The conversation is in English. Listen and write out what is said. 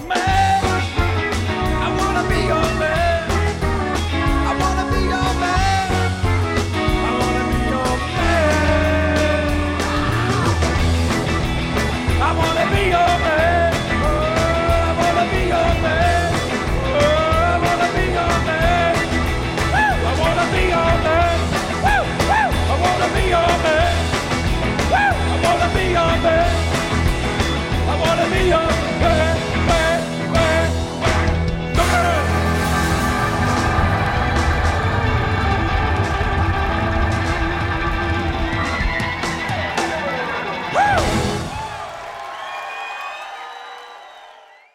man.